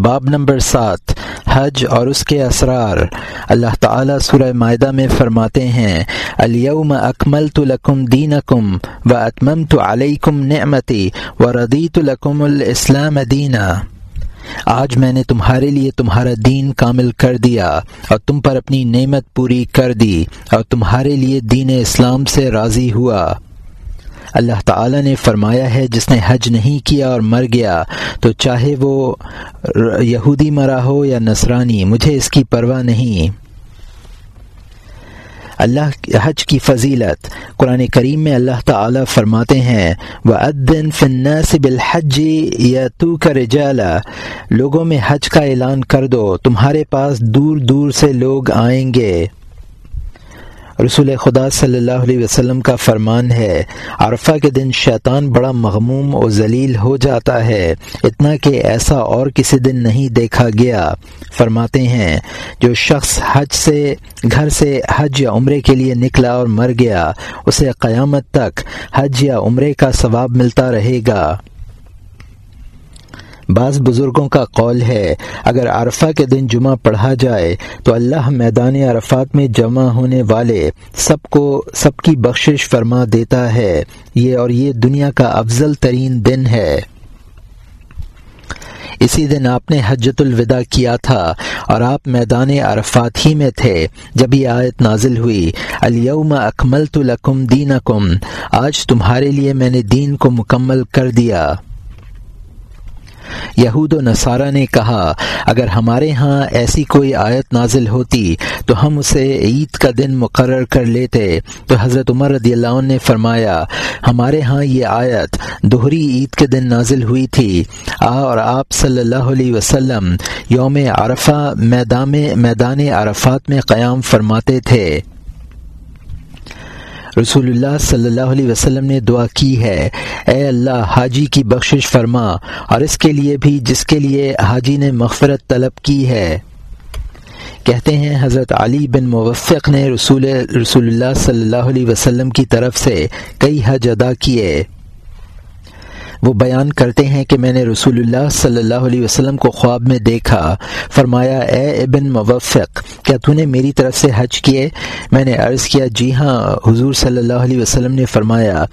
باب نمبر سات، حج اور اس کے اسرار۔ اللہ تعالیٰ سورہ معدہ میں فرماتے ہیں الیوم اکمل تو لکم دین کم و اتمم تو علیکم نعمتی و ردیت الکم الاسلام دینا۔ آج میں نے تمہارے لیے تمہارا دین کامل کر دیا اور تم پر اپنی نعمت پوری کر دی اور تمہارے لیے دین اسلام سے راضی ہوا۔ اللہ تعالی نے فرمایا ہے، جس نے حج نہیں کیا اور مر گیا، تو چاہے وہ یہودی مرا ہو یا نصرانی، مجھے اس کی پرواہ نہیں۔ اللہ حج کی فضیلت۔ قرآن کریم میں اللہ تعالی فرماتے ہیں وہ ادن فن بالحج یا تو کا رجالا۔ لوگوں میں حج کا اعلان کر دو، تمہارے پاس دور دور سے لوگ آئیں گے۔ رسول خدا صلی اللہ علیہ وسلم کا فرمان ہے، عرفہ کے دن شیطان بڑا مغموم و ذلیل ہو جاتا ہے، اتنا کہ ایسا اور کسی دن نہیں دیکھا گیا۔ فرماتے ہیں، جو شخص حج سے، گھر سے حج یا عمرے کے لیے نکلا اور مر گیا، اسے قیامت تک حج یا عمرے کا ثواب ملتا رہے گا۔ بعض بزرگوں کا قول ہے، اگر عرفہ کے دن جمعہ پڑھا جائے تو اللہ میدان عرفات میں جمع ہونے والے سب کو سب کی بخشش فرما دیتا ہے۔ یہ اور یہ دنیا کا افضل ترین دن ہے۔ اسی دن آپ نے حجت الوداع کیا تھا اور آپ میدان عرفات ہی میں تھے۔ جب یہ آیت نازل ہوئی، الیوم اکمل تو لکم دین آج تمہارے لیے میں نے دین کو مکمل کر دیا۔ یہود و نصارہ نے کہا، اگر ہمارے ہاں ایسی کوئی آیت نازل ہوتی تو ہم اسے عید کا دن مقرر کر لیتے۔ تو حضرت عمر رضی اللہ عنہ نے فرمایا، ہمارے ہاں یہ آیت دوہری عید کے دن نازل ہوئی تھی۔ آ اور آپ صلی اللہ علیہ وسلم یوم عرفہ میدان میدان عرفات میں قیام فرماتے تھے۔ رسول اللہ صلی اللہ علیہ وسلم نے دعا کی ہے۔ اے اللہ، حاجی کی بخشش فرما اور اس کے لیے بھی جس کے لیے حاجی نے مغفرت طلب کی ہے۔ کہتے ہیں، حضرت علی بن موفق نے رسول رسول اللہ صلی اللہ علیہ وسلم کی طرف سے کئی حج ادا کیے۔ وہ بیان کرتے ہیں کہ میں نے رسول اللہ صلی اللہ علیہ وسلم کو خواب میں دیکھا۔ فرمایا، اے ابن موفق، کیا تو نے میری طرف سے حج کیے؟ میں نے عرض کیا جی ہاں۔ حضور صلی اللہ علیہ وسلم نے فرمایا،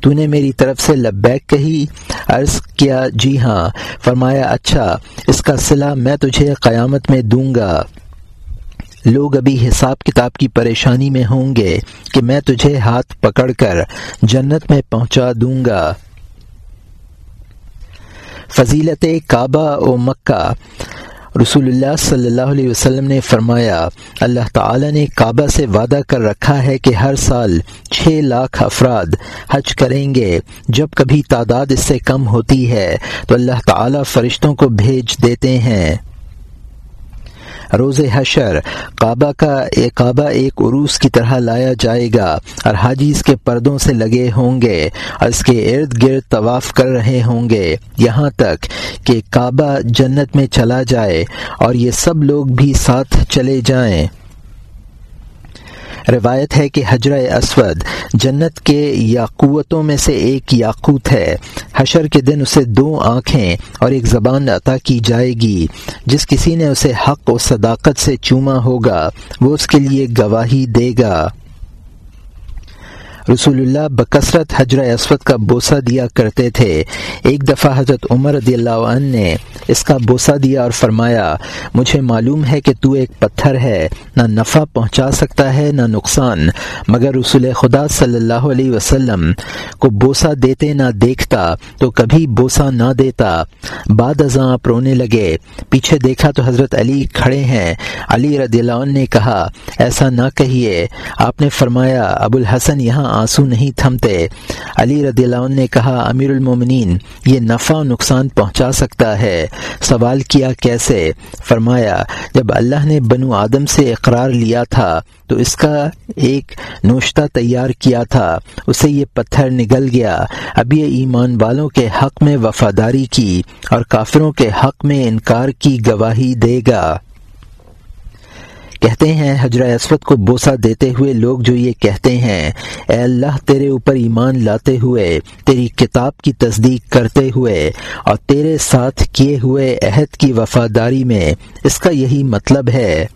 تو نے میری طرف سے لبیک کہی؟ عرض کیا جی ہاں۔ فرمایا اچھا اس کا صلہ میں تجھے قیامت میں دوں گا۔ لوگ ابھی حساب کتاب کی پریشانی میں ہوں گے کہ میں تجھے ہاتھ پکڑ کر جنت میں پہنچا دوں گا۔ فضیلت کعبہ و مکہ۔ رسول اللہ صلی اللہ علیہ وسلم نے فرمایا، اللہ تعالی نے کعبہ سے وعدہ کر رکھا ہے کہ ہر سال چھ لاکھ افراد حج کریں گے۔ جب کبھی تعداد اس سے کم ہوتی ہے تو اللہ تعالی فرشتوں کو بھیج دیتے ہیں۔ روز حشر، کعبہ کا ایک کعبہ ایک عروس کی طرح لایا جائے گا اور حاجی اس کے پردوں سے لگے ہوں گے اور اس کے ارد گرد طواف کر رہے ہوں گے۔ یہاں تک کہ کعبہ جنت میں چلا جائے اور یہ سب لوگ بھی ساتھ چلے جائیں۔ روایت ہے کہ حجر اسود جنت کے یاقوتوں میں سے ایک یاقوت ہے۔ حشر کے دن اسے دو آنکھیں اور ایک زبان عطا کی جائے گی۔ جس کسی نے اسے حق و صداقت سے چوما ہوگا، وہ اس کے لیے گواہی دے گا۔ رسول اللہ بکثرت حجر اسود کا بوسہ دیا کرتے تھے۔ ایک دفعہ حضرت عمر رضی اللہ عنہ نے اس کا بوسہ دیا اور فرمایا، مجھے معلوم ہے کہ تو ایک پتھر ہے، نہ نفع پہنچا سکتا ہے، نہ نقصان۔ مگر رسول خدا صلی اللہ علیہ وسلم کو بوسہ دیتے نہ دیکھتا تو کبھی بوسہ نہ دیتا۔ بعد ازاں آپ رونے لگے۔ پیچھے دیکھا تو حضرت علی کھڑے ہیں۔ علی رضی اللہ عنہ نے کہا، ایسا نہ کہیے۔ آپ نے فرمایا ابو الحسن یہاں آنسو نہیں تھمتے۔ علی رضی اللہ عنہ نے کہا امیر المومنین یہ نفع و نقصان پہنچا سکتا ہے۔ سوال کیا کیسے؟ فرمایا، جب اللہ نے بنو آدم سے اقرار لیا تھا، تو اس کا ایک نوشتہ تیار کیا تھا۔ اسے یہ پتھر نگل گیا۔ اب یہ ایمان والوں کے حق میں وفاداری کی اور کافروں کے حق میں انکار کی گواہی دے گا۔ کہتے ہیں، حجرہ اسود کو بوسا دیتے ہوئے لوگ جو یہ کہتے ہیں، اے اللہ تیرے اوپر ایمان لاتے ہوئے، تیری کتاب کی تصدیق کرتے ہوئے اور تیرے ساتھ کیے ہوئے عہد کی وفاداری میں، اس کا یہی مطلب ہے۔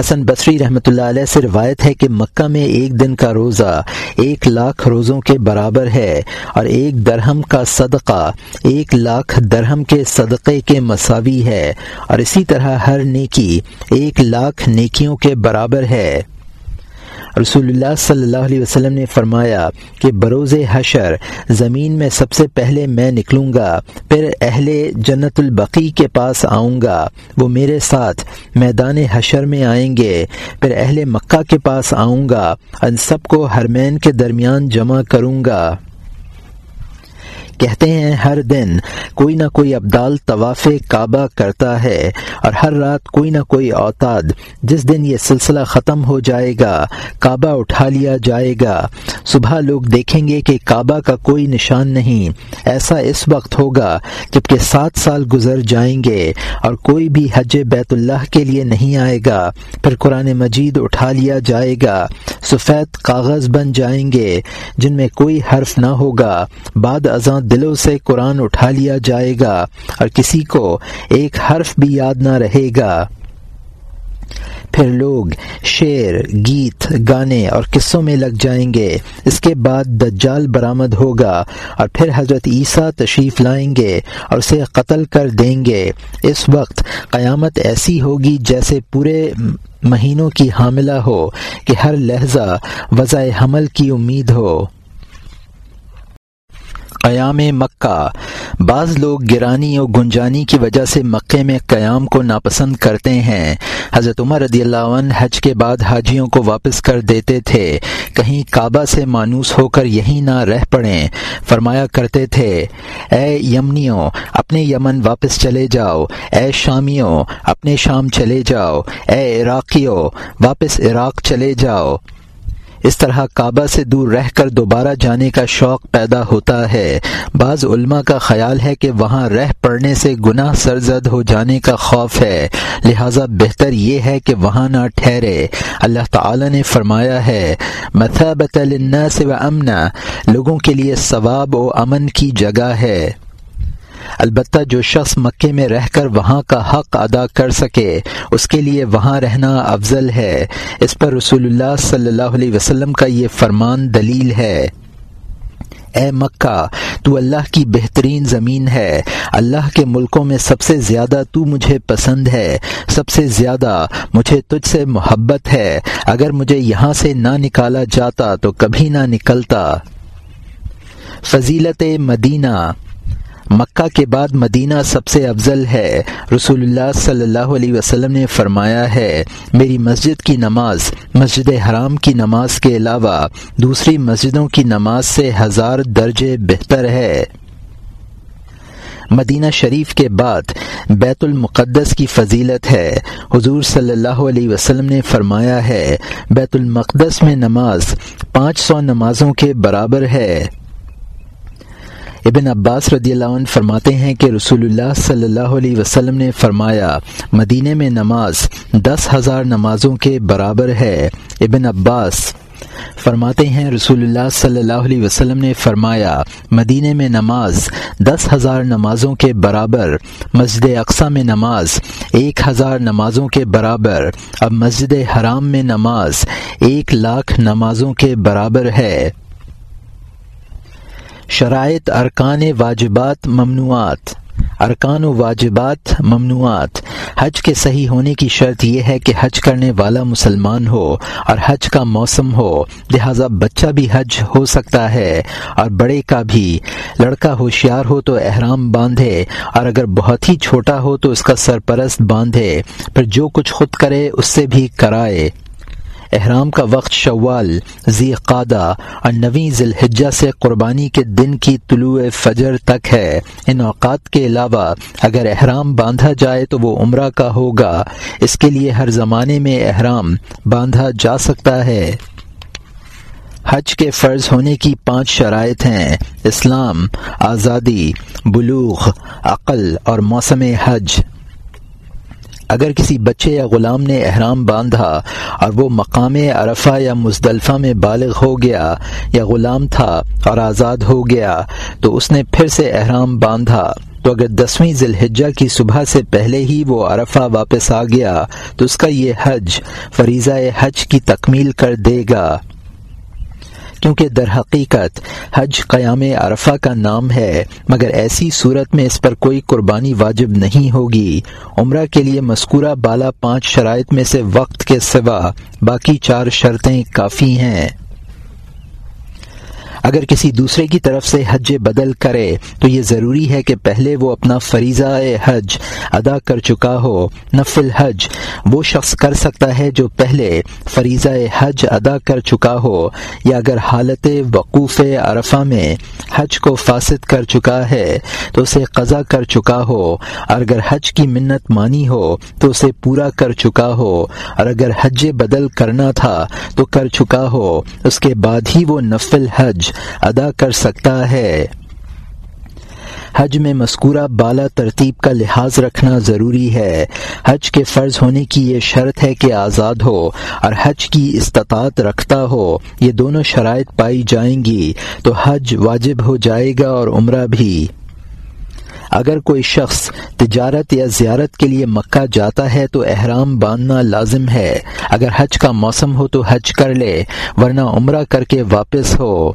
حسن بصری رحمۃ اللہ علیہ سے روایت ہے کہ مکہ میں ایک دن کا روزہ ایک لاکھ روزوں کے برابر ہے اور ایک درہم کا صدقہ ایک لاکھ درہم کے صدقے کے مساوی ہے اور اسی طرح ہر نیکی ایک لاکھ نیکیوں کے برابر ہے۔ رسول اللہ صلی اللہ علیہ وسلم نے فرمایا کہ بروز حشر زمین میں سب سے پہلے میں نکلوں گا، پھر اہل جنت البقی کے پاس آؤں گا، وہ میرے ساتھ میدان حشر میں آئیں گے، پھر اہل مکہ کے پاس آؤں گا، ان سب کو ہرمین کے درمیان جمع کروں گا۔ کہتے ہیں ہر دن کوئی نہ کوئی ابدال طواف کعبہ کرتا ہے اور ہر رات کوئی نہ کوئی اوتاد جس دن یہ سلسلہ ختم ہو جائے گا، کعبہ اٹھا لیا جائے گا۔ صبح لوگ دیکھیں گے کہ کعبہ کا کوئی نشان نہیں۔ ایسا اس وقت ہوگا جبکہ سات سال گزر جائیں گے اور کوئی بھی حج بیت اللہ کے لیے نہیں آئے گا۔ پھر قرآن مجید اٹھا لیا جائے گا۔ سفید کاغذ بن جائیں گے، جن میں کوئی حرف نہ ہوگا۔ بعد ازاں دلوں سے قرآن اٹھا لیا جائے گا، اور کسی کو ایک حرف بھی یاد نہ رہے گا۔ پھر لوگ شعر، گیت، گانے اور قصوں میں لگ جائیں گے۔ اس کے بعد دجال برآمد ہوگا اور پھر حضرت عیسیٰ تشریف لائیں گے اور اسے قتل کر دیں گے۔ اس وقت قیامت ایسی ہوگی جیسے پورے مہینوں کی حاملہ ہو کہ ہر لہجہ وضع حمل کی امید ہو۔ قیام مکہ۔ بعض لوگ گرانی اور گنجانی کی وجہ سے مکے میں قیام کو ناپسند کرتے ہیں۔ حضرت عمر رضی اللہ عنہ حج کے بعد حاجیوں کو واپس کر دیتے تھے۔ کہیں کعبہ سے مانوس ہو کر یہیں نہ رہ پڑیں۔ فرمایا کرتے تھے، اے یمنیوں، اپنے یمن واپس چلے جاؤ۔ اے شامیوں، اپنے شام چلے جاؤ۔ اے عراقیوں، واپس عراق چلے جاؤ۔ اس طرح کعبہ سے دور رہ کر دوبارہ جانے کا شوق پیدا ہوتا ہے۔ بعض علماء کا خیال ہے کہ وہاں رہ پڑنے سے گناہ سرزد ہو جانے کا خوف ہے۔ لہذا بہتر یہ ہے کہ وہاں نہ ٹھہرے۔ اللہ تعالی نے فرمایا ہے مثابت للناس و امنا لوگوں کے لیے ثواب و امن کی جگہ ہے۔ البتہ جو شخص مکے میں رہ کر وہاں کا حق ادا کر سکے، اس کے لیے وہاں رہنا افضل ہے۔ اس پر رسول اللہ صلی اللہ علیہ وسلم کا یہ فرمان دلیل ہے۔ اے مکہ، تو اللہ کی بہترین زمین ہے۔ اللہ کے ملکوں میں سب سے زیادہ تو مجھے پسند ہے۔ سب سے زیادہ مجھے تجھ سے محبت ہے۔ اگر مجھے یہاں سے نہ نکالا جاتا تو کبھی نہ نکلتا۔ فضیلت مدینہ مکہ کے بعد مدینہ سب سے افضل ہے۔ رسول اللہ صلی اللہ علیہ وسلم نے فرمایا ہے، میری مسجد کی نماز، مسجد حرام کی نماز کے علاوہ دوسری مسجدوں کی نماز سے ہزار درجے بہتر ہے۔ مدینہ شریف کے بعد بیت المقدس کی فضیلت ہے۔ حضور صلی اللہ علیہ وسلم نے فرمایا ہے، بیت المقدس میں نماز پانچ سو نمازوں کے برابر ہے۔ ابن عباس رضی اللہ عنہ فرماتے ہیں کہ رسول اللہ صلی اللہ علیہ وسلم نے فرمایا، مدینے میں نماز دس ہزار نمازوں کے برابر ہے۔ ابن عباس فرماتے ہیں، رسول اللہ صلی اللہ علیہ وسلم نے فرمایا، مدینے میں نماز دس ہزار نمازوں کے برابر، مسجد اقسا میں نماز ایک ہزار نمازوں کے برابر، اب مسجد حرام میں نماز ایک لاکھ نمازوں کے برابر ہے۔ شرائط ارکان واجبات ممنوعات، ارکان و واجبات ممنوعات۔ حج کے صحیح ہونے کی شرط یہ ہے کہ حج کرنے والا مسلمان ہو اور حج کا موسم ہو، لہذا بچہ بھی حج ہو سکتا ہے اور بڑے کا بھی۔ لڑکا ہوشیار ہو تو احرام باندھے اور اگر بہت ہی چھوٹا ہو تو اس کا سرپرست باندھے پھر جو کچھ خود کرے اس سے بھی کرائے۔ احرام کا وقت شوال ذی قادہ اور نویں ذی الحجہ سے قربانی کے دن کی طلوع فجر تک ہے۔ ان اوقات کے علاوہ اگر احرام باندھا جائے تو وہ عمرہ کا ہوگا۔ اس کے لیے ہر زمانے میں احرام باندھا جا سکتا ہے۔ حج کے فرض ہونے کی پانچ شرائط ہیں۔ اسلام، آزادی، بلوغ، عقل اور موسم حج۔ اگر کسی بچے یا غلام نے احرام باندھا اور وہ مقام عرفہ یا مزدلفہ میں بالغ ہو گیا یا غلام تھا اور آزاد ہو گیا، تو اس نے پھر سے احرام باندھا۔ تو اگر دسویں ذی الحجہ کی صبح سے پہلے ہی وہ عرفہ واپس آ گیا، تو اس کا یہ حج، فریضہ حج کی تکمیل کر دے گا۔ کیونکہ در حقیقت حج قیام عرفہ کا نام ہے، مگر ایسی صورت میں اس پر کوئی قربانی واجب نہیں ہوگی۔ عمرہ کے لیے مذکورہ بالا پانچ شرائط میں سے وقت کے سوا باقی چار شرطیں کافی ہیں۔ اگر کسی دوسرے کی طرف سے حج بدل کرے، تو یہ ضروری ہے کہ پہلے وہ اپنا فریضہ حج ادا کر چکا ہو۔ نفل حج، وہ شخص کر سکتا ہے جو پہلے فریضہ حج ادا کر چکا ہو، یا اگر حالت وقوف عرفہ میں حج کو فاسد کر چکا ہے، تو اسے قضا کر چکا ہو۔ اور اگر حج کی منت مانی ہو، تو اسے پورا کر چکا ہو۔ اور اگر حج بدل کرنا تھا، تو کر چکا ہو۔ اس کے بعد ہی وہ نفل حج ادا کر سکتا ہے۔ حج میں مذکورہ بالا ترتیب کا لحاظ رکھنا ضروری ہے۔ حج کے فرض ہونے کی یہ شرط ہے کہ آزاد ہو اور حج کی استطاعت رکھتا ہو۔ یہ دونوں شرائط پائی جائیں گی تو حج واجب ہو جائے گا اور عمرہ بھی۔ اگر کوئی شخص تجارت یا زیارت کے لیے مکہ جاتا ہے تو احرام باندھنا لازم ہے۔ اگر حج کا موسم ہو تو حج کر لے، ورنہ عمرہ کر کے واپس ہو۔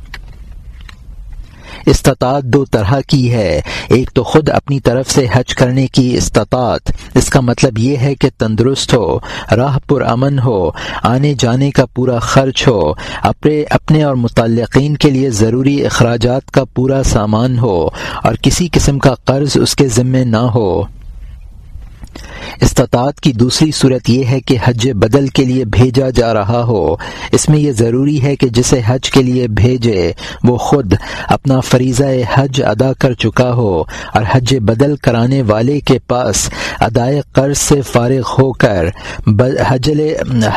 استطاعت دو طرح کی ہے۔ ایک تو خود اپنی طرف سے حج کرنے کی استطاعت۔ اس کا مطلب یہ ہے کہ تندرست ہو، راہ پر امن ہو، آنے جانے کا پورا خرچ ہو، اپنے اپنے اور متعلقین کے لیے ضروری اخراجات کا پورا سامان ہو، اور کسی قسم کا قرض اس کے ذمے نہ ہو۔ استطاعت کی دوسری صورت یہ ہے کہ حج بدل کے لیے بھیجا جا رہا ہو۔ اس میں یہ ضروری ہے کہ جسے حج کے لیے بھیجے، وہ خود اپنا فریضہ حج ادا کر چکا ہو اور حج بدل کرانے والے کے پاس ادائے قرض سے فارغ ہو کر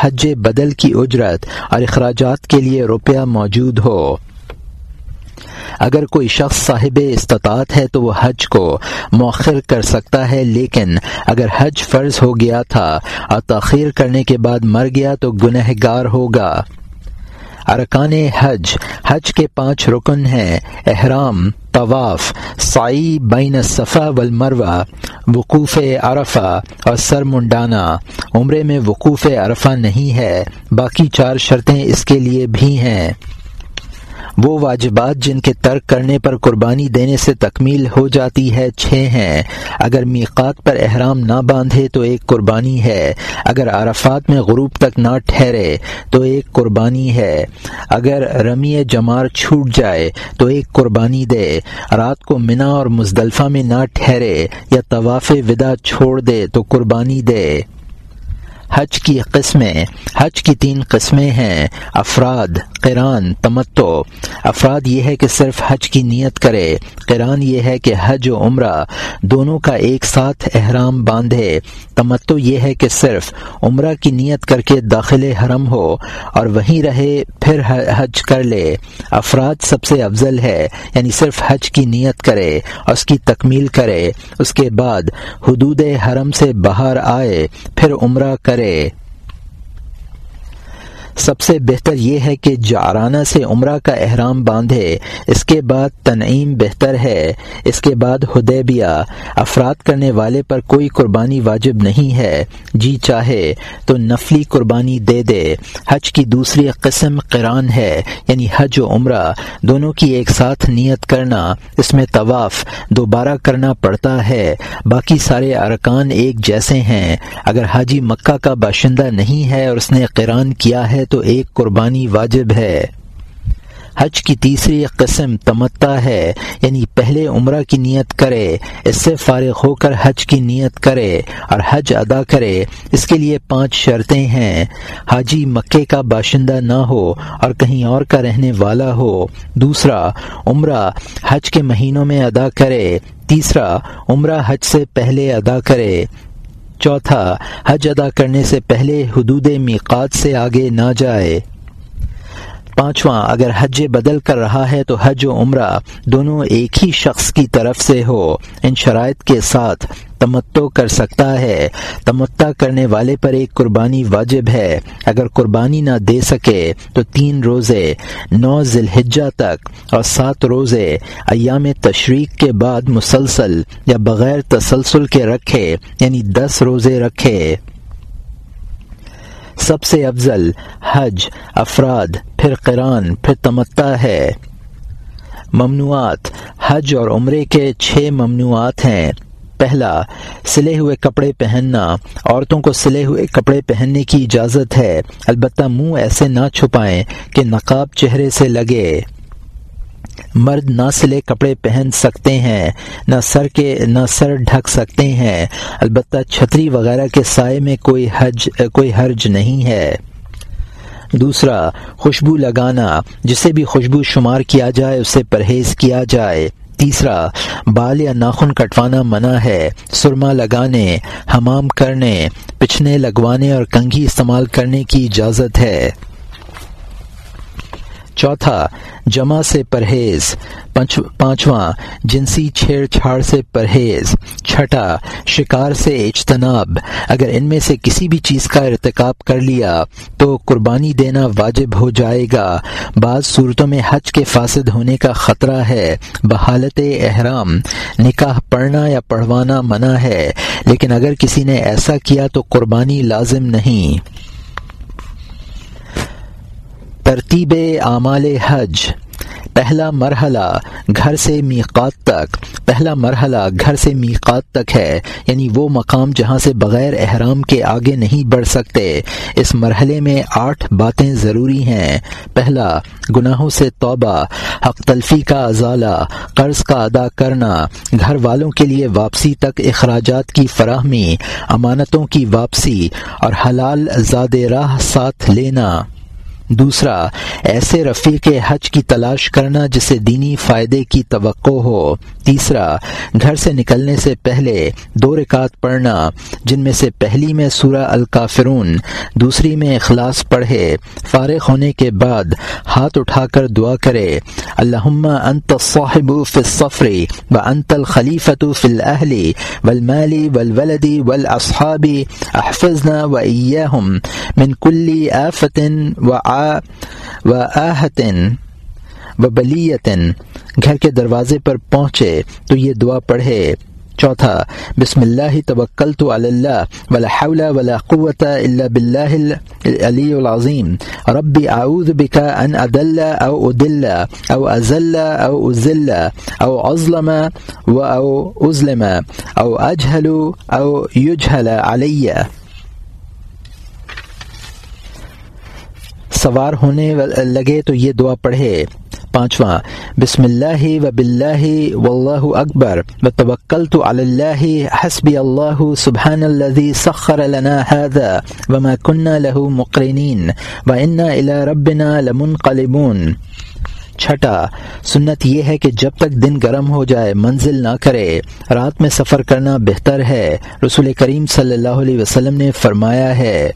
حج بدل کی اجرت اور اخراجات کے لیے روپیہ موجود ہو۔ اگر کوئی شخص صاحب استطاعت ہے تو وہ حج کو مؤخر کر سکتا ہے، لیکن اگر حج فرض ہو گیا تھا اور تاخیر کرنے کے بعد مر گیا تو گنہ گار ہوگا۔ ارکان حج حج کے پانچ رکن ہیں۔ احرام، طواف سائی بین صفا والمروہ، وقوف عرفہ اور سر منڈانا عمرے میں وقوف عرفہ نہیں ہے، باقی چار شرطیں اس کے لیے بھی ہیں۔ وہ واجبات جن کے ترک کرنے پر قربانی دینے سے تکمیل ہو جاتی ہے چھ ہیں۔ اگر میقات پر احرام نہ باندھے تو ایک قربانی ہے۔ اگر عرفات میں غروب تک نہ ٹھہرے تو ایک قربانی ہے۔ اگر رمی جمار چھوٹ جائے تو ایک قربانی دے۔ رات کو منا اور مزدلفہ میں نہ ٹھہرے یا طواف ودا چھوڑ دے تو قربانی دے۔ حج کی قسمیں، حج کی تین قسمیں ہیں، افراد قران تمتو افراد یہ ہے کہ صرف حج کی نیت کرے قران یہ ہے کہ حج و عمرہ دونوں کا ایک ساتھ احرام باندھے۔ تمتو یہ ہے کہ صرف عمرہ کی نیت کر کے داخل حرم ہو اور وہیں رہے، پھر حج کر لے۔ افراد سب سے افضل ہے یعنی صرف حج کی نیت کرے اور اس کی تکمیل کرے۔ اس کے بعد حدود حرم سے باہر آئے، پھر عمرہ کرے کرے۔ سب سے بہتر یہ ہے کہ جارانہ سے عمرہ کا احرام باندھے، اس کے بعد تنعیم بہتر ہے۔ اس کے بعد ہدیبیہ افراد کرنے والے پر کوئی قربانی واجب نہیں ہے۔ جی چاہے تو نفلی قربانی دے دے۔ حج کی دوسری قسم قران ہے یعنی حج و عمرہ۔ دونوں کی ایک ساتھ نیت کرنا، اس میں طواف دوبارہ کرنا پڑتا ہے۔ باقی سارے ارکان ایک جیسے ہیں۔ اگر حاجی مکہ کا باشندہ نہیں ہے اور اس نے قران کیا ہے تو ایک قربانی واجب ہے۔ حج کی تیسری قسم تمتا ہے یعنی پہلے عمرہ کی نیت کرے، اس سے فارغ ہو کر حج کی نیت کرے اور حج ادا کرے۔ اس کے لیے پانچ شرطیں ہیں۔ حاجی مکے کا باشندہ نہ ہو اور کہیں اور کا رہنے والا ہو۔ دوسرا، عمرہ حج کے مہینوں میں ادا کرے۔ تیسرا، عمرہ حج سے پہلے ادا کرے۔ چوتھا، حج ادا کرنے سے پہلے حدود میقات سے آگے نہ جائے۔ پانچواں، اگر حج بدل کر رہا ہے تو حج و عمرہ دونوں ایک ہی شخص کی طرف سے ہو، ان شرائط کے ساتھ۔ تمتو کر سکتا ہے۔ تمتع کرنے والے پر ایک قربانی واجب ہے۔ اگر قربانی نہ دے سکے تو تین روزے، نو ذی الحجہ تک اور سات روزے ایام تشریق کے بعد مسلسل یا بغیر تسلسل کے رکھے یعنی دس روزے رکھے۔ سب سے افضل حج، افراد، پھر قرآن، پھر تمتع ہے۔ ممنوعات، حج اور عمرے کے چھ ممنوعات ہیں۔ پہلا، سلے ہوئے کپڑے پہننا۔ عورتوں کو سلے ہوئے کپڑے پہننے کی اجازت ہے۔ البتہ منہ ایسے نہ چھپائیں کہ نقاب چہرے سے لگے۔ مرد نہ سلے کپڑے پہن سکتے ہیں، نہ سر کے، نہ سر ڈھک سکتے ہیں۔ البتہ چھتری وغیرہ کے سائے میں کوئی حج، کوئی حرج نہیں ہے۔ دوسرا، خوشبو لگانا۔ جسے بھی خوشبو شمار کیا جائے، اسے پرہیز کیا جائے۔ تیسرا، بال یا ناخن کٹوانا منع ہے، سرما لگانے، حمام کرنے، پچھنے لگوانے اور کنگھی استعمال کرنے کی اجازت ہے۔ چوتھا، جمع سے پرہیز۔ پانچواں، جنسی چھیڑ چھاڑ سے پرہیز۔ چھٹا، شکار سے اجتناب۔ اگر ان میں سے کسی بھی چیز کا ارتکاب کر لیا، تو قربانی دینا واجب ہو جائے گا۔ بعض صورتوں میں حج کے فاسد ہونے کا خطرہ ہے۔ بحالت احرام۔ نکاح پڑھنا یا پڑھوانا منع ہے، لیکن اگر کسی نے ایسا کیا تو قربانی لازم نہیں۔ ترتیب اعمال حج، پہلا مرحلہ گھر سے میقات تک، پہلا مرحلہ گھر سے میقات تک ہے یعنی وہ مقام جہاں سے بغیر احرام کے آگے نہیں بڑھ سکتے۔ اس مرحلے میں آٹھ باتیں ضروری ہیں۔ پہلا، گناہوں سے توبہ، حق تلفی کا ازالہ، قرض کا ادا کرنا، گھر والوں کے لیے واپسی تک اخراجات کی فراہمی، امانتوں کی واپسی اور حلال زاد راہ ساتھ لینا۔ دوسرا، ایسے رفیق حج کی تلاش کرنا جسے دینی فائدے کی توقع ہو۔ تیسرا، گھر سے نکلنے سے پہلے دو رکعت پڑھنا، جن میں سے پہلی میں سورہ الکافرون، دوسری میں اخلاص پڑھے۔ فارغ ہونے کے بعد ہاتھ اٹھا کر دعا کرے، اللہم انت الصاحب فی الصفر و انت الخلیفۃ فی الاہل والمال والولد والاصحاب احفظنا و ایہم من کل آفت و و آہتن و بلیتن گھر کے دروازے پر پہنچے تو یہ دعا پڑھے۔ چوتھا، بسم اللہ توکل تو اللہ، ولا حول ولا قوت الا باللہ العلی العظیم۔ ربی اعوذ بک ان ادل او ادل او ازل او ازل او اظلم و او ازلم، او اجهل او یجهل علیہ سوار ہونے لگے تو یہ دعا پڑھے۔ پانچواں، بسم اللہ و بلّہ و اللہ اکبر۔ و توکل تو اللہ حسب اللہ، سبحان الذي سخر لنا هذا وما كنا له مقرنين وانا الى ربنا لمنقلبون۔ چھٹا، سنت یہ ہے کہ جب تک دن گرم ہو جائے، منزل نہ کرے۔ رات میں سفر کرنا بہتر ہے۔ رسول کریم صلی اللہ علیہ وسلم نے فرمایا ہے۔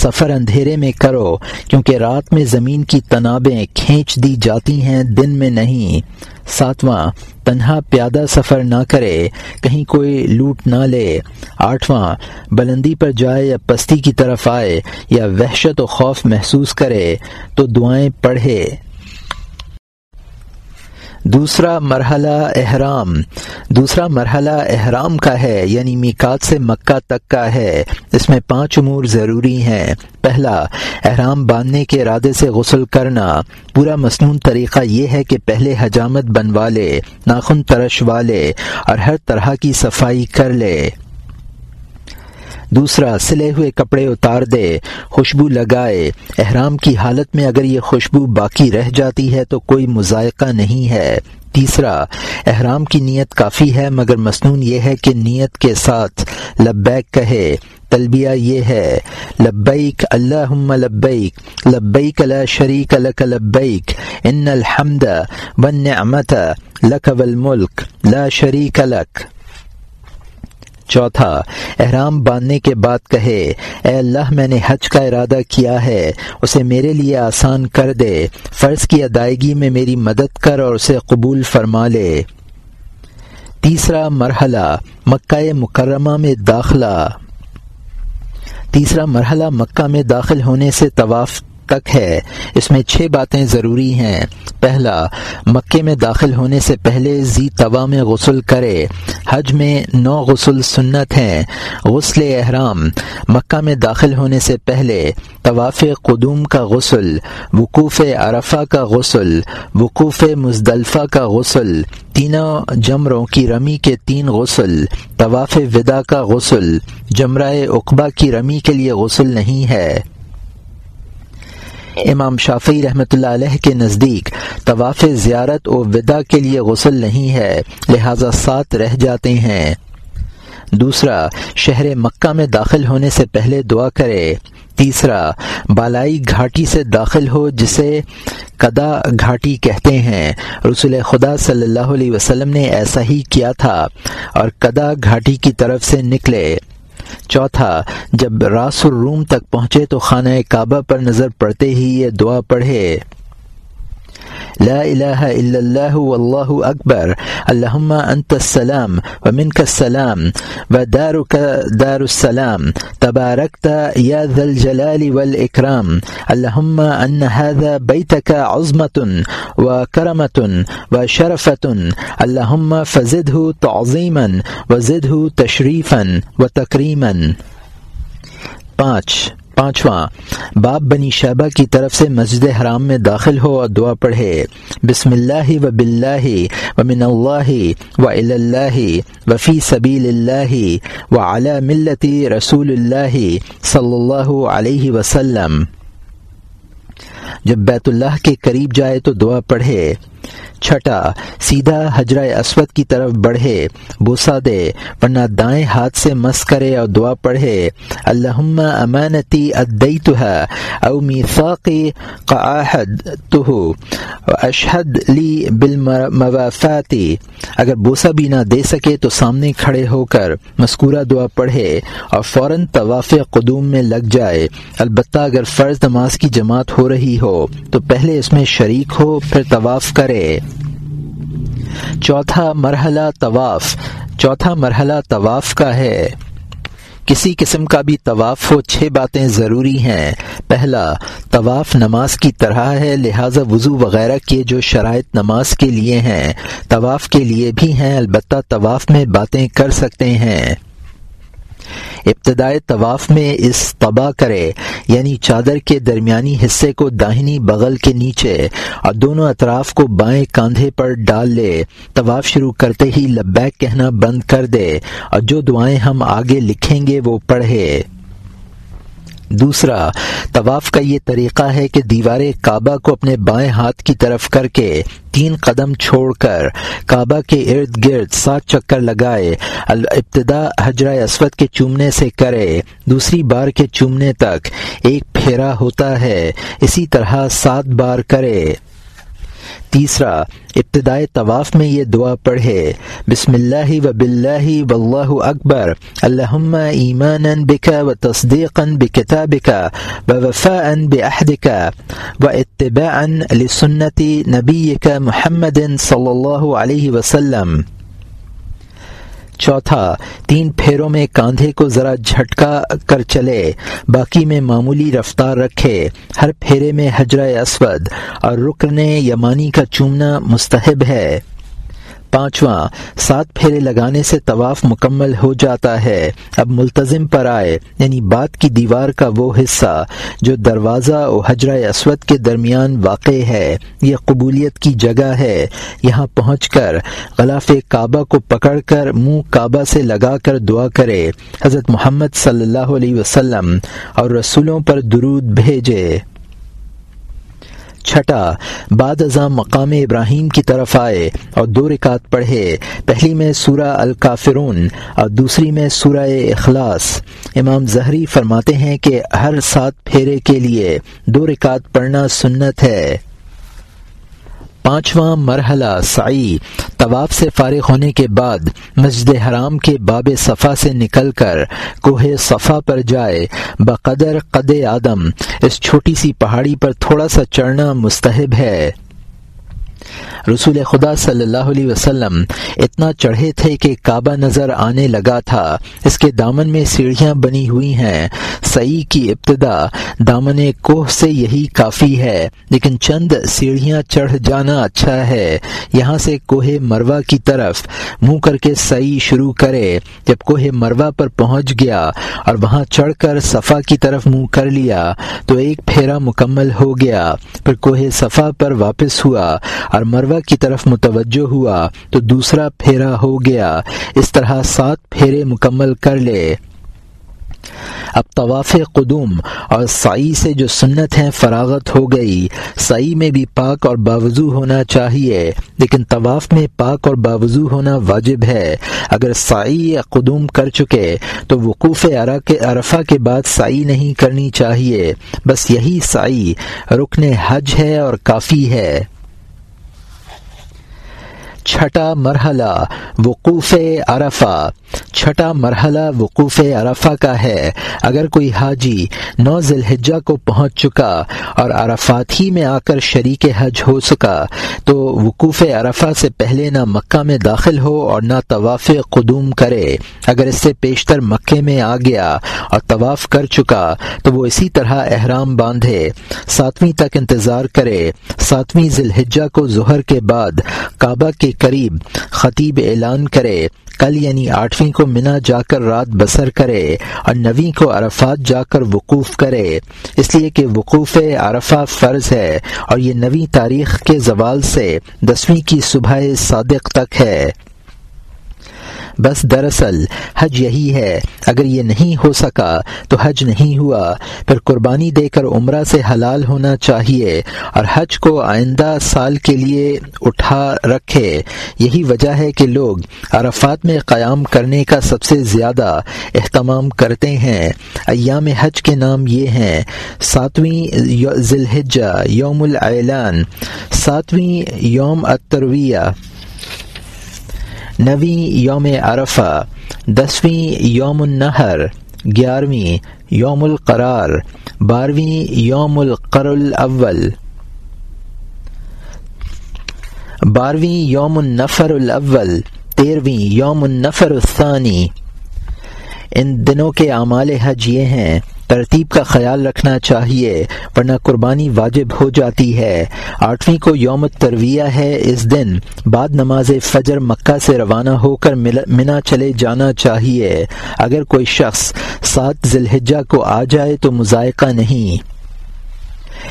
سفر اندھیرے میں کرو، کیونکہ رات میں زمین کی تنابیں کھینچ دی جاتی ہیں، دن میں نہیں۔ ساتواں، تنہا پیادہ سفر نہ کرے، کہیں کوئی لوٹ نہ لے۔ آٹھواں، بلندی پر جائے یا پستی کی طرف آئے یا وحشت و خوف محسوس کرے، تو دعائیں پڑھے۔ دوسرا مرحلہ احرام۔ دوسرا مرحلہ احرام کا ہے یعنی میکات سے مکہ تک کا ہے۔ اس میں پانچ امور ضروری ہیں۔ پہلا، احرام باندھنے کے ارادے سے غسل کرنا۔ پورا مصنون طریقہ یہ ہے کہ پہلے حجامت بنوا لے، ناخن ترش والے، اور ہر طرح کی صفائی کر لے۔ دوسرا، سلے ہوئے کپڑے اتار دے، خوشبو لگائے۔ احرام کی حالت میں اگر یہ خوشبو باقی رہ جاتی ہے تو کوئی مذائقہ نہیں ہے۔ تیسرا، احرام کی نیت کافی ہے، مگر مصنون یہ ہے کہ نیت کے ساتھ لبیک کہے۔ تلبیہ یہ ہے، لبیک اللہ لبیک لبیک لا شریک لک لبیک، ان الحمد والنعمت لک والملک، لا شریک لک۔ چوتھا، احرام باندھنے کے بعد کہے، اے اللہ میں نے حج کا ارادہ کیا ہے، اسے میرے لیے آسان کر دے، فرض کی ادائیگی میں میری مدد کر اور اسے قبول فرما لے۔ تیسرا مرحلہ، مکہ مکرمہ میں داخلہ۔ تیسرا مرحلہ، مکہ میں داخل ہونے سے طواف تک ہے۔ اس میں چھ باتیں ضروری ہیں۔ پہلا، مکے میں داخل ہونے سے پہلے زی توا میں غسل کرے۔ حج میں نو غسل سنت ہیں۔ غسل احرام۔ مکہ میں داخل ہونے سے پہلے طواف قدوم کا غسل، وقوف عرفہ کا غسل، وقوف مزدلفہ کا غسل، تینوں جمروں کی رمی کے تین غسل، طواف ودا کا غسل۔ جمرہ اقبا کی رمی کے لیے غسل نہیں ہے۔ امام شافی رحمۃ اللہ علیہ کے نزدیک طواف زیارت و ودا کے لیے غسل نہیں ہے، لہذا سات رہ جاتے ہیں۔ دوسرا، شہر مکہ میں داخل ہونے سے پہلے دعا کرے۔ تیسرا، بالائی گھاٹی سے داخل ہو، جسے کدا گھاٹی کہتے ہیں۔ رسول خدا صلی اللہ علیہ وسلم نے ایسا ہی کیا تھا۔ اور کدا گھاٹی کی طرف سے نکلے۔ چوتھا، جب راس الروم تک پہنچے تو خانہ کعبہ پر نظر پڑتے ہی یہ دعا پڑھے۔ لا الہ الا اللہ واللہ اکبر اللہم انت السلام ومنک السلام ودارک دار السلام. تبارکت یا ذا الجلال والاکرام اللہم ان هذا بیتک عظمت وکرمت وشرفت اللہم فزده تعظیما وزده تشریفا وتکریما پانچ پانچواں باب بنی شہبہ کی طرف سے مسجد حرام میں داخل ہو اور دعا پڑھے، بسم اللہ و بلّہ و من اللہ و اللہ وفی سبیل اللہ و علی ملتی رسول اللہ صلی اللہ علیہ وسلم۔ جب بیت اللہ کے قریب جائے تو دعا پڑھے چھٹا، سیدھا حجرہ اسود کی طرف بڑھے، بوسا دے، ورنہ دائیں ہاتھ سے مس کرے اور دعا پڑھے اللہ امانتی او میثاقی قاحد تو اشحد لی بالموافاتی۔ اگر بوسا بھی نہ دے سکے تو سامنے کھڑے ہو کر مذکورہ دعا پڑھے اور فوراً طواف قدوم میں لگ جائے۔ البتہ اگر فرض نماز کی جماعت ہو رہی ہو تو پہلے اس میں شریک ہو، پھر طواف کرے۔ چوتھا مرحلہ طواف۔ چوتھا مرحلہ طواف کا ہے۔ کسی قسم کا بھی طواف ہو، چھ باتیں ضروری ہیں۔ پہلا، طواف نماز کی طرح ہے، لہٰذا وضو وغیرہ کے جو شرائط نماز کے لیے ہیں، طواف کے لیے بھی ہیں، البتہ طواف میں باتیں کر سکتے ہیں۔ ابتدائے طواف میں اس تباہ کرے یعنی چادر کے درمیانی حصے کو داہنی بغل کے نیچے اور دونوں اطراف کو بائیں کاندھے پر ڈال لے۔ طواف شروع کرتے ہی لبیک کہنا بند کر دے اور جو دعائیں ہم آگے لکھیں گے وہ پڑھے۔ دوسرا، طواف کا یہ طریقہ ہے کہ دیوار کعبہ کو اپنے بائیں ہاتھ کی طرف کر کے تین قدم چھوڑ کر کعبہ کے ارد گرد سات چکر لگائے ابتدا حجرہ اسود کے چومنے سے کرے، دوسری بار کے چومنے تک ایک پھیرا ہوتا ہے، اسی طرح سات بار کرے۔ تیسرا ابتدائے طواف میں یہ دعا پڑھے، بسم اللہ و بلّہ و اللہ اکبر اللہ ایمان بکا و تصدیق بکتاب کا و وفا ان بحد و اتباع لسنت نبی کا محمد صلی اللہ علیہ وسلم۔ چوتھا، تین پھیروں میں کاندھے کو ذرا جھٹکا کر چلے، باقی میں معمولی رفتار رکھے۔ ہر پھیرے میں حجرہ اسود اور رکن یمانی کا چومنا مستحب ہے۔ پانچواں، سات پھیرے لگانے سے طواف مکمل ہو جاتا ہے۔ اب ملتظم پر آئے یعنی بات کی دیوار کا وہ حصہ جو دروازہ و حجرہ اسود کے درمیان واقع ہے۔ یہ قبولیت کی جگہ ہے۔ یہاں پہنچ کر غلاف کعبہ کو پکڑ کر منہ کعبہ سے لگا کر دعا کرے۔ حضرت محمد صلی اللہ علیہ وسلم اور رسولوں پر درود بھیجے۔ چھٹا، بعد ازاں مقام ابراہیم کی طرف آئے اور دو رکعت پڑھے، پہلی میں سورہ الکافرون اور دوسری میں سورہ اخلاص۔ امام زہری فرماتے ہیں کہ ہر سات پھیرے کے لیے دو رکعت پڑھنا سنت ہے۔ پانچواں مرحلہ سعی، طواف سے فارغ ہونے کے بعد مسجد حرام کے باب صفا سے نکل کر کوہ صفا پر جائے۔ بقدر قد آدم، اس چھوٹی سی پہاڑی پر تھوڑا سا چڑھنا مستحب ہے۔ رسول خدا صلی اللہ علیہ وسلم اتنا چڑھے تھے کہ کعبہ نظر آنے لگا تھا۔ اس کے دامن میں سیڑھیاں بنی ہوئی ہیں۔ سعی کی ابتدا دامن کوہ سے یہی کافی ہے، لیکن چند سیڑھیاں چڑھ جانا اچھا ہے۔ یہاں سے کوہ مروا کی طرف منہ کر کے سعی شروع کرے۔ جب کوہ مروا پر پہنچ گیا اور وہاں چڑھ کر صفا کی طرف منہ کر لیا تو ایک پھیرا مکمل ہو گیا۔ پھر کوہ صفا پر واپس ہوا اور مروا کی طرف متوجہ ہوا تو دوسرا پھیرا ہو گیا۔ اس طرح سات پھیرے مکمل کر لے۔ اب طواف قدوم اور سائی سے جو سنت ہیں فراغت ہو گئی۔ سائی میں بھی پاک اور باوضو ہونا چاہیے، لیکن طواف میں پاک اور باوضو ہونا واجب ہے۔ اگر سائی یا قدوم کر چکے تو وقوف عرفہ کے بعد سائی نہیں کرنی چاہیے۔ بس یہی سائی، رکن حج ہے اور کافی ہے۔ چھٹا مرحلہ وقوف عرفہ چھٹا مرحلہ وقوف عرفہ کا ہے۔ اگر کوئی حاجی نو ذی الحجہ کو پہنچ چکا اور عرفات ہی میں آ کر شریک حج ہو سکا، تو وقوف عرفہ سے پہلے نہ مکہ میں داخل ہو اور نہ طواف قدوم کرے۔ اگر اس سے پیشتر مکے میں آ گیا اور طواف کر چکا، تو وہ اسی طرح احرام باندھے۔ ساتویں تک انتظار کرے۔ ساتویں ذی الحجہ کو ظہر کے بعد کعبہ کے قریب خطیب اعلان کرے۔ کل یعنی آٹھویں کو منا جا کر رات بسر کرے اور نویں کو عرفات جا کر وقوف کرے۔ اس لیے کہ وقوف عرفہ فرض ہے اور یہ نویں تاریخ کے زوال سے دسویں کی صبح صادق تک ہے۔ بس دراصل حج یہی ہے۔ اگر یہ نہیں ہو سکا تو حج نہیں ہوا۔ پھر قربانی دے کر عمرہ سے حلال ہونا چاہیے اور حج کو آئندہ سال کے لیے اٹھا رکھے۔ یہی وجہ ہے کہ لوگ عرفات میں قیام کرنے کا سب سے زیادہ اہتمام کرتے ہیں۔ ایام حج کے نام یہ ہیں۔ ساتویں ذی الحجہ، یوم العلان ساتویں یوم الترویہ۔ نویں یوم عرفہ، دسویں یوم النہر، گیارہویں یوم القرار، بارہویں یوم القر الاول۔ بارہویں یوم النفر الاول، تیرہویں یوم النفر الثانی۔ ان دنوں کے اعمال حج یہ ہیں ترتیب کا خیال رکھنا چاہیے، ورنہ قربانی واجب ہو جاتی ہے۔ آٹھویں کو یوم ترویہ ہے، اس دن بعد نماز فجر مکہ سے روانہ ہو کر منا چلے جانا چاہیے۔ اگر کوئی شخص سات ذی الحجہ کو آ جائے تو مذائقہ نہیں۔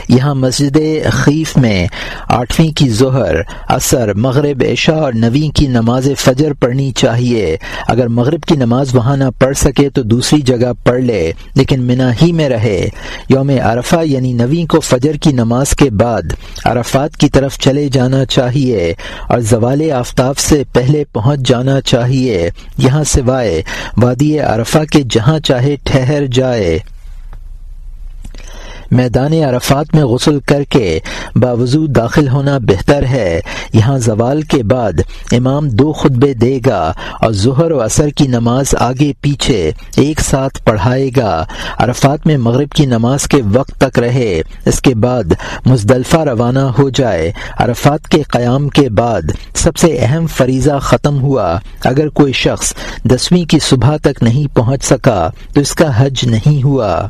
یہاں مسجد خیف میں آٹھویں کی ظہر اثر مغرب، عشاء اور نویں کی نماز فجر پڑھنی چاہیے۔ اگر مغرب کی نماز وہاں نہ پڑھ سکے تو دوسری جگہ پڑھ لے، لیکن منا ہی میں رہے۔ یوم عرفہ یعنی نویں کو فجر کی نماز کے بعد عرفات کی طرف چلے جانا چاہیے اور زوال آفتاب سے پہلے پہنچ جانا چاہیے۔ یہاں سوائے وادی عرفہ کے جہاں چاہے ٹھہر جائے۔ میدان عرفات میں غسل کر کے باوضو داخل ہونا بہتر ہے۔ یہاں زوال کے بعد امام دو خطبے دے گا اور ظہر و اثر کی نماز آگے پیچھے ایک ساتھ پڑھائے گا۔ عرفات میں مغرب کی نماز کے وقت تک رہے۔ اس کے بعد مزدلفہ روانہ ہو جائے۔ عرفات کے قیام کے بعد سب سے اہم فریضہ ختم ہوا۔ اگر کوئی شخص دسویں کی صبح تک نہیں پہنچ سکا تو اس کا حج نہیں ہوا۔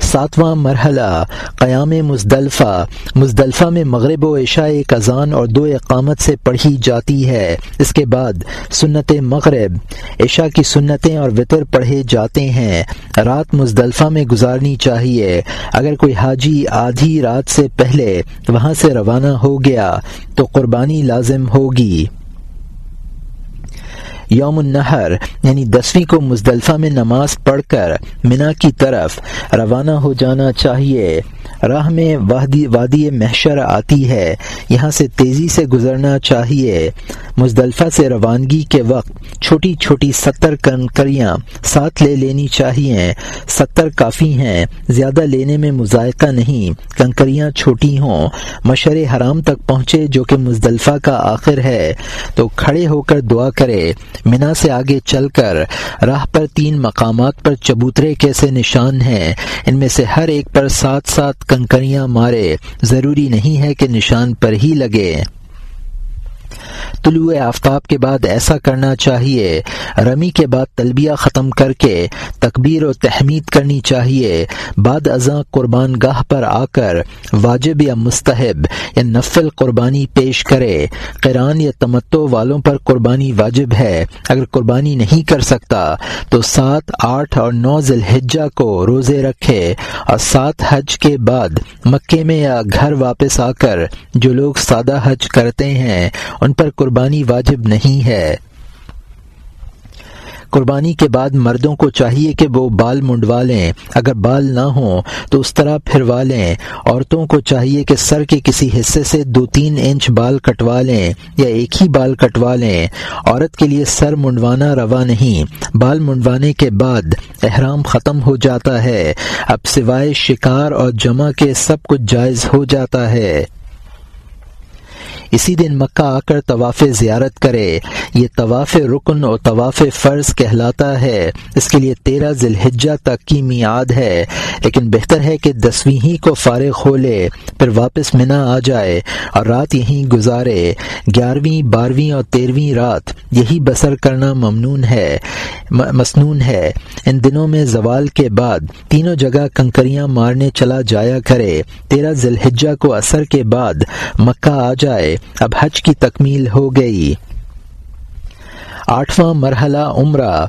ساتواں مرحلہ، قیام مزدلفہ۔ مزدلفہ میں مغرب و عشاء اذان اور دو اقامت سے پڑھی جاتی ہے۔ اس کے بعد سنت مغرب۔ عشاء کی سنتیں اور وطر پڑھے جاتے ہیں۔ رات مزدلفہ میں گزارنی چاہیے۔ اگر کوئی حاجی آدھی رات سے پہلے وہاں سے روانہ ہو گیا تو قربانی لازم ہوگی۔ یوم النہر یعنی دسویں کو مزدلفہ میں نماز پڑھ کر منا کی طرف روانہ ہو جانا چاہیے۔ راہ میں وادی وادی محشر آتی ہے، یہاں سے تیزی سے گزرنا چاہیے۔ مزدلفہ سے روانگی کے وقت چھوٹی چھوٹی ستر کنکریاں ساتھ لے لینی چاہیے۔ ستر کافی ہیں، زیادہ لینے میں مذائقہ نہیں۔ کنکریاں چھوٹی ہوں، مشر حرام تک پہنچے جو کہ مزدلفہ کا آخر ہے۔ تو کھڑے ہو کر دعا کرے۔ منا سے آگے چل کر راہ پر تین مقامات پر چبوترے کیسے نشان ہیں؟ ان میں سے ہر ایک پر سات سات کنکریاں مارے، ضروری نہیں ہے کہ نشان پر ہی لگے۔ طلوع آفتاب کے بعد ایسا کرنا چاہیے۔ رمی کے بعد تلبیہ ختم کر کے تکبیر و تحمید کرنی چاہیے۔ بعد ازاں قربان گاہ پر آ کر واجب یا مستحب یا نفل قربانی پیش کرے۔ قرآن یا تمتو والوں پر قربانی واجب ہے۔ اگر قربانی نہیں کر سکتا تو سات، آٹھ اور نو ذیل کو روزے رکھے۔ اور سات حج کے بعد مکے میں یا گھر واپس آ کر جو لوگ سادہ حج کرتے ہیں ان پر قربانی واجب نہیں ہے۔ قربانی کے بعد مردوں کو چاہیے کہ وہ بال منڈوا لیں۔ اگر بال نہ ہوں تو اس طرح پھروا لیں۔ عورتوں کو چاہیے کہ سر کے کسی حصے سے دو تین انچ بال کٹوا لیں یا ایک ہی بال کٹوا لیں۔ عورت کے لیے سر منڈوانا روا نہیں۔ بال منڈوانے کے بعد احرام ختم ہو جاتا ہے۔ اب سوائے شکار اور جمع کے سب کچھ جائز ہو جاتا ہے۔ اسی دن مکہ آ کر طواف زیارت کرے۔ یہ طواف رکن اور طواف فرض کہلاتا ہے۔ اس کے لیے تیرہ ذی الحجہ تک کی میعاد ہے۔ لیکن بہتر ہے کہ دسویں ہی کو فارغ ہو لے، پھر واپس منا آ جائے اور رات یہیں گزارے۔ گیارہویں، بارہویں اور تیرہویں رات، یہی بسر کرنا ممنون ہے مصنون ہے۔ ان دنوں میں زوال کے بعد تینوں جگہ کنکریاں مارنے چلا جایا کرے۔ تیرہ ذی الحجہ کو اثر کے بعد مکہ آ جائے۔ اب حج کی تکمیل ہو گئی۔ آٹھواں مرحلہ عمرہ۔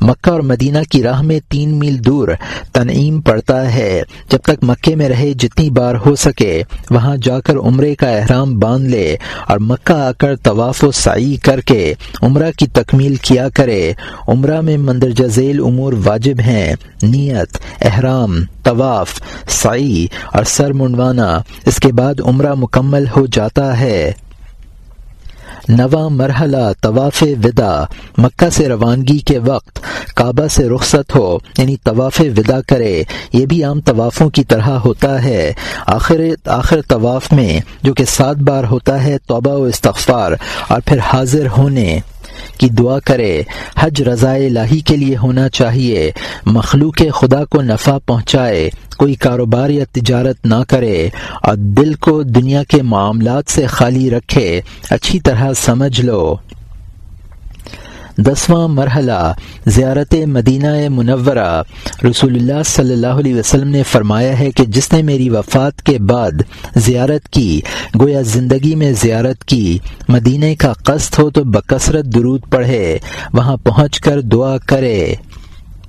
مکہ اور مدینہ کی راہ میں تین میل دور تنعیم پڑتا ہے۔ جب تک مکے میں رہے جتنی بار ہو سکے، وہاں جا کر عمرے کا احرام باندھ لے اور مکہ آ کر طواف و سعی کر کے عمرہ کی تکمیل کیا کرے۔ عمرہ میں مندرجہ ذیل امور واجب ہیں۔ نیت، احرام، طواف، سعی اور سر منڈوانا۔ اس کے بعد عمرہ مکمل ہو جاتا ہے۔ نواں مرحلہ طواف ودا مکہ سے روانگی کے وقت، کعبہ سے رخصت ہو یعنی طواف ودا کرے، یہ بھی عام طوافوں کی طرح ہوتا ہے۔ آخر آخر طواف میں جو کہ سات بار ہوتا ہے توبہ و استغفار اور پھر حاضر ہونے۔ کی دعا کرے، حج رضاء الہی کے لیے ہونا چاہیے۔ مخلوق خدا کو نفع پہنچائے، کوئی کاروبار یا تجارت نہ کرے۔ اور دل کو دنیا کے معاملات سے خالی رکھے۔ اچھی طرح سمجھ لو۔ دسواں مرحلہ، زیارت مدینہ منورہ۔ رسول اللہ صلی اللہ علیہ وسلم نے فرمایا ہے کہ جس نے میری وفات کے بعد زیارت کی، گویا زندگی میں زیارت کی، مدینہ کا قصد ہو تو بکثرت درود پڑھے، وہاں پہنچ کر دعا کرے۔